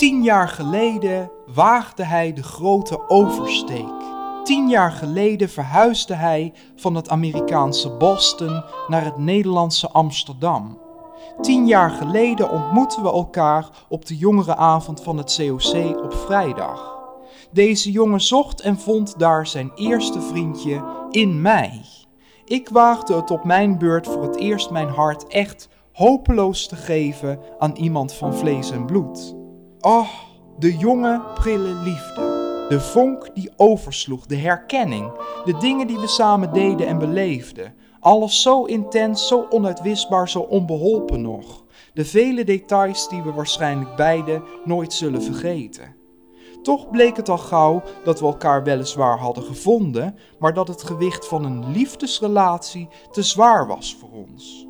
Tien jaar geleden waagde hij de grote oversteek. Tien jaar geleden verhuisde hij van het Amerikaanse Boston naar het Nederlandse Amsterdam. Tien jaar geleden ontmoetten we elkaar op de jongerenavond van het COC op vrijdag. Deze jongen zocht en vond daar zijn eerste vriendje in mij. Ik waagde het op mijn beurt voor het eerst mijn hart echt hopeloos te geven aan iemand van vlees en bloed. Oh, de jonge, prille liefde. De vonk die oversloeg, de herkenning, de dingen die we samen deden en beleefden. Alles zo intens, zo onuitwisbaar, zo onbeholpen nog. De vele details die we waarschijnlijk beide nooit zullen vergeten. Toch bleek het al gauw dat we elkaar weliswaar hadden gevonden, maar dat het gewicht van een liefdesrelatie te zwaar was voor ons.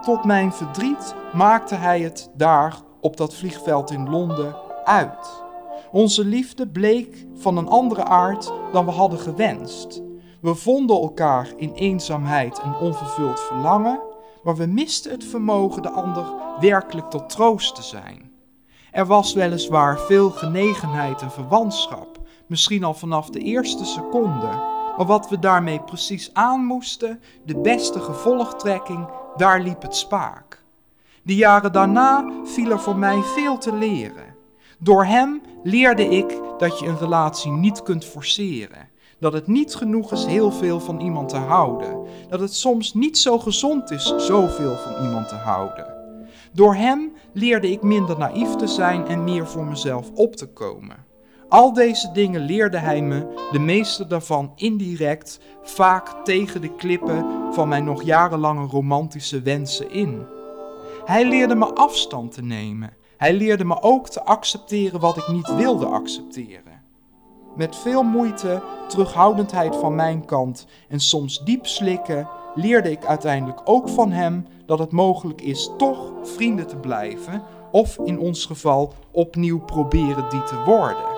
Tot mijn verdriet maakte hij het daar op dat vliegveld in Londen uit. Onze liefde bleek van een andere aard dan we hadden gewenst. We vonden elkaar in eenzaamheid en onvervuld verlangen, maar we misten het vermogen de ander werkelijk tot troost te zijn. Er was weliswaar veel genegenheid en verwantschap, misschien al vanaf de eerste seconde, maar wat we daarmee precies aan moesten, de beste gevolgtrekking, daar liep het spaak. De jaren daarna viel er voor mij veel te leren. Door hem leerde ik dat je een relatie niet kunt forceren. Dat het niet genoeg is heel veel van iemand te houden. Dat het soms niet zo gezond is zoveel van iemand te houden. Door hem leerde ik minder naïef te zijn en meer voor mezelf op te komen. Al deze dingen leerde hij me, de meeste daarvan indirect, vaak tegen de klippen van mijn nog jarenlange romantische wensen in. Hij leerde me afstand te nemen. Hij leerde me ook te accepteren wat ik niet wilde accepteren. Met veel moeite, terughoudendheid van mijn kant en soms diep slikken, leerde ik uiteindelijk ook van hem dat het mogelijk is toch vrienden te blijven, of in ons geval opnieuw proberen die te worden.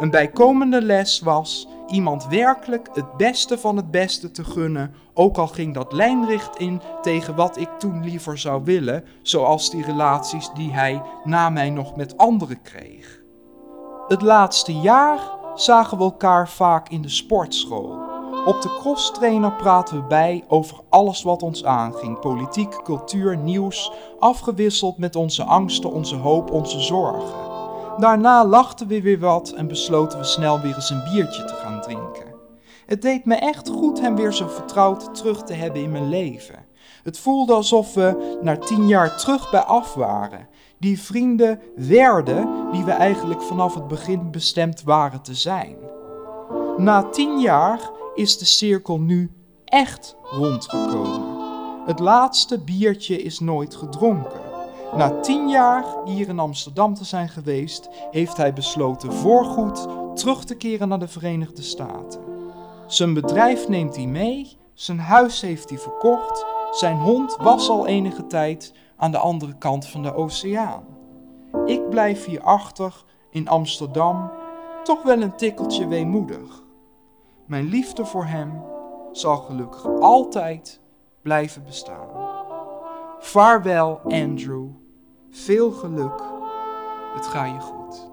Een bijkomende les was iemand werkelijk het beste van het beste te gunnen, ook al ging dat lijnricht in tegen wat ik toen liever zou willen, zoals die relaties die hij na mij nog met anderen kreeg. Het laatste jaar zagen we elkaar vaak in de sportschool. Op de crosstrainer praten we bij over alles wat ons aanging: politiek, cultuur, nieuws, afgewisseld met onze angsten, onze hoop, onze zorgen. Daarna lachten we weer wat en besloten we snel weer eens een biertje te gaan drinken. Het deed me echt goed hem weer zo vertrouwd terug te hebben in mijn leven. Het voelde alsof we na tien jaar terug bij af waren. Die vrienden werden die we eigenlijk vanaf het begin bestemd waren te zijn. Na tien jaar is de cirkel nu echt rondgekomen. Het laatste biertje is nooit gedronken. Na tien jaar hier in Amsterdam te zijn geweest, heeft hij besloten voorgoed terug te keren naar de Verenigde Staten. Zijn bedrijf neemt hij mee, zijn huis heeft hij verkocht, zijn hond was al enige tijd aan de andere kant van de oceaan. Ik blijf hier achter in Amsterdam, toch wel een tikkeltje weemoedig. Mijn liefde voor hem zal gelukkig altijd blijven bestaan. Vaarwel, Andrew. Veel geluk. Het gaat je goed.